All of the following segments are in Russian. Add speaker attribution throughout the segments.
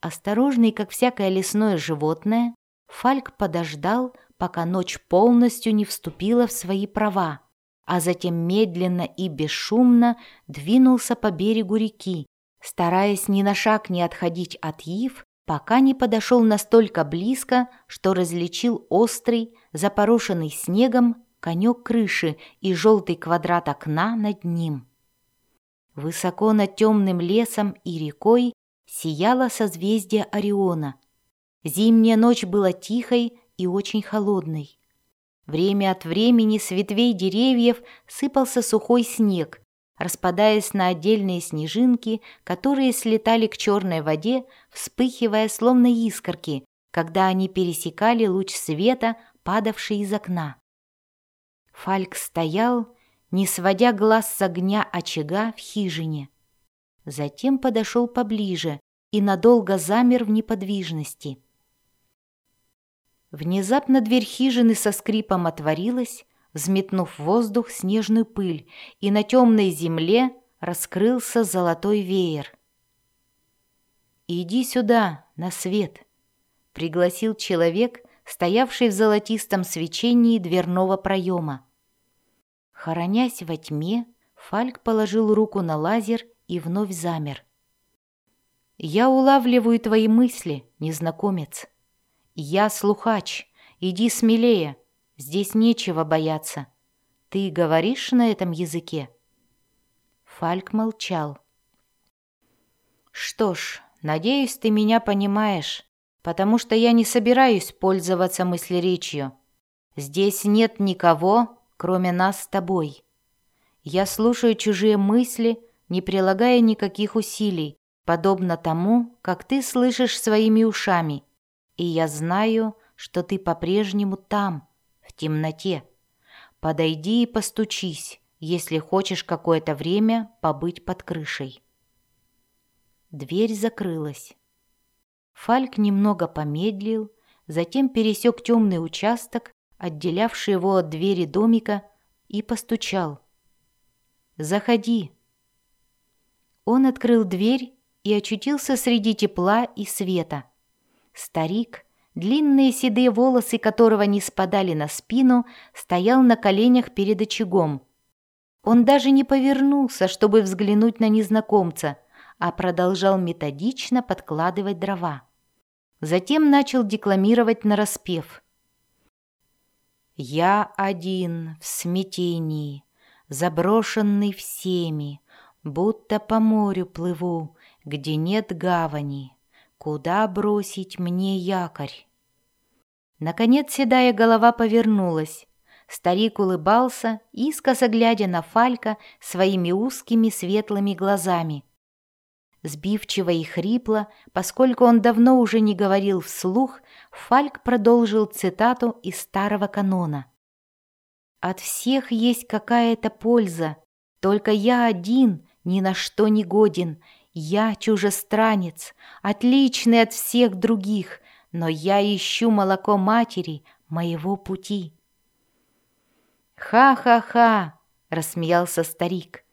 Speaker 1: Осторожный, как всякое лесное животное, Фальк подождал, пока ночь полностью не вступила в свои права, а затем медленно и бесшумно двинулся по берегу реки, стараясь ни на шаг не отходить от ив, пока не подошел настолько близко, что различил острый, запорошенный снегом конек крыши и желтый квадрат окна над ним. Высоко над темным лесом и рекой сияло созвездие Ориона. Зимняя ночь была тихой и очень холодной. Время от времени с ветвей деревьев сыпался сухой снег, распадаясь на отдельные снежинки, которые слетали к черной воде, вспыхивая словно искорки, когда они пересекали луч света, падавший из окна. Фальк стоял, не сводя глаз с огня очага в хижине. Затем подошел поближе и надолго замер в неподвижности. Внезапно дверь хижины со скрипом отворилась, взметнув в воздух снежную пыль, и на темной земле раскрылся золотой веер. «Иди сюда, на свет», — пригласил человек, стоявший в золотистом свечении дверного проема. Хоронясь во тьме, Фальк положил руку на лазер и вновь замер. «Я улавливаю твои мысли, незнакомец. Я слухач. Иди смелее, Здесь нечего бояться. Ты говоришь на этом языке?» Фальк молчал. «Что ж, надеюсь, ты меня понимаешь, потому что я не собираюсь пользоваться мыслеречью. Здесь нет никого, кроме нас с тобой. Я слушаю чужие мысли, не прилагая никаких усилий, подобно тому, как ты слышишь своими ушами, и я знаю, что ты по-прежнему там, в темноте. Подойди и постучись, если хочешь какое-то время побыть под крышей. Дверь закрылась. Фальк немного помедлил, затем пересек темный участок, отделявший его от двери домика, и постучал. «Заходи». Он открыл дверь и очутился среди тепла и света. Старик, длинные седые волосы которого не спадали на спину, стоял на коленях перед очагом. Он даже не повернулся, чтобы взглянуть на незнакомца, а продолжал методично подкладывать дрова. Затем начал декламировать нараспев. «Я один в смятении, заброшенный всеми, будто по морю плыву, где нет гавани, куда бросить мне якорь?» Наконец седая голова повернулась. Старик улыбался, искоса глядя на Фалька своими узкими светлыми глазами. Сбивчиво и хрипло, поскольку он давно уже не говорил вслух, Фальк продолжил цитату из старого канона. «От всех есть какая-то польза, только я один ни на что не годен, я чужестранец, отличный от всех других, но я ищу молоко матери моего пути». «Ха-ха-ха!» — рассмеялся старик.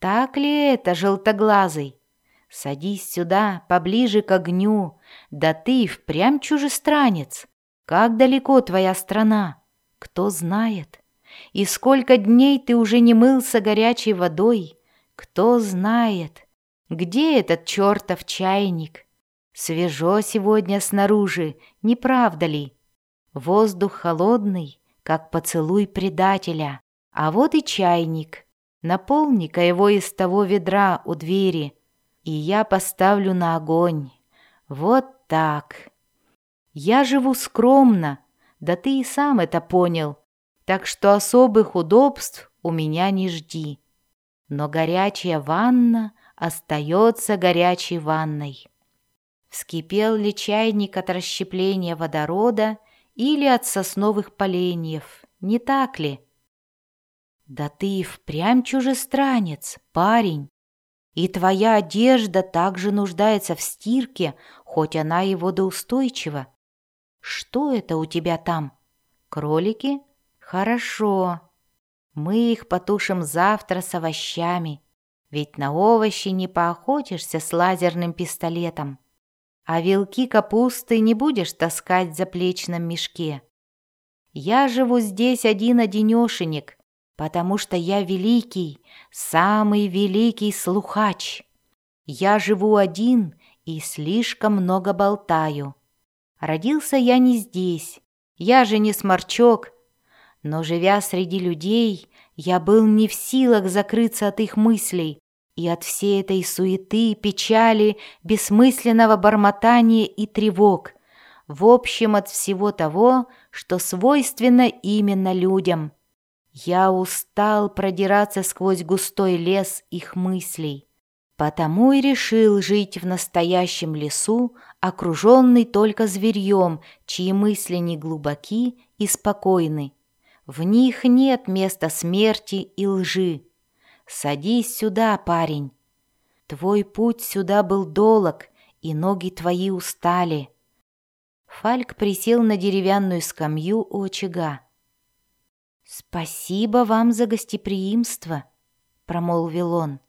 Speaker 1: «Так ли это, желтоглазый? Садись сюда, поближе к огню. Да ты впрямь чужестранец. Как далеко твоя страна? Кто знает? И сколько дней ты уже не мылся горячей водой? Кто знает? Где этот чертов чайник? Свежо сегодня снаружи, не правда ли? Воздух холодный, как поцелуй предателя. А вот и чайник. Наполни-ка его из того ведра у двери, и я поставлю на огонь. Вот так. Я живу скромно, да ты и сам это понял, так что особых удобств у меня не жди. Но горячая ванна остается горячей ванной. Вскипел ли чайник от расщепления водорода или от сосновых поленьев, не так ли? Да ты и впрямь чужестранец, парень. И твоя одежда также нуждается в стирке, хоть она и водоустойчива. Что это у тебя там? Кролики? Хорошо. Мы их потушим завтра с овощами, ведь на овощи не поохотишься с лазерным пистолетом. а вилки капусты не будешь таскать в заплечном мешке. Я живу здесь один-одинешенек, потому что я великий, самый великий слухач. Я живу один и слишком много болтаю. Родился я не здесь, я же не сморчок, но, живя среди людей, я был не в силах закрыться от их мыслей и от всей этой суеты, печали, бессмысленного бормотания и тревог, в общем от всего того, что свойственно именно людям. Я устал продираться сквозь густой лес их мыслей. Потому и решил жить в настоящем лесу, окруженный только зверьем, чьи мысли не глубоки и спокойны. В них нет места смерти и лжи. Садись сюда, парень. Твой путь сюда был долог, и ноги твои устали. Фальк присел на деревянную скамью у очага. «Спасибо вам за гостеприимство», — промолвил он.